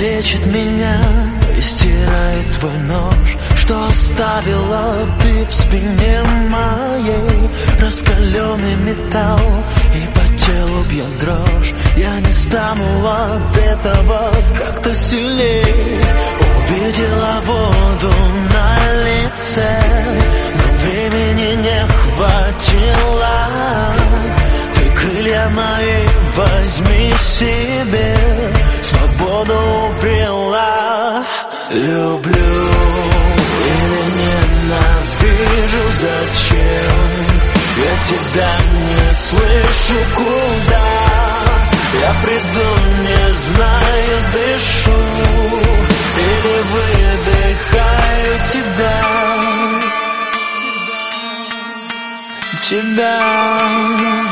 лечит меня и стирает твой нож. Что оставила ты в спине моей? Раскаленный металл и по телу бьет дрожь. Я не стану от этого как-то сильнее. Увидела воду на лице Но времени не хватило. Ты крылья мои возьми себе Свободу убила Люблю. Или ненавижу Зачем? Я тебя не слышу Куда? Я приду, не знаю, дышу. Или выдыхаю тебя. Тебя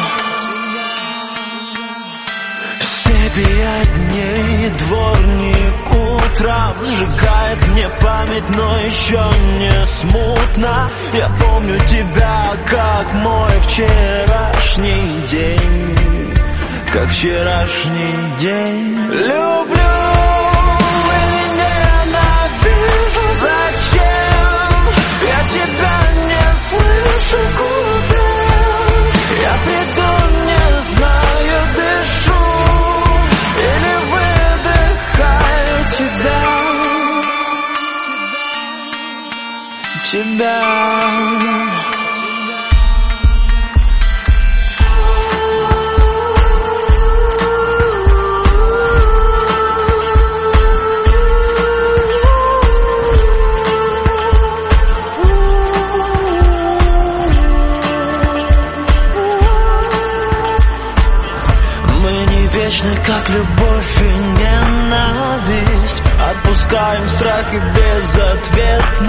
все пять дней дворник утром Сжигает мне память, но еще не смутно. Я помню тебя, как мой вчерашний день. Как вчерашний день. Люблю Тебя вечны, как любовь и ненависть. Отпускаем страх и безответность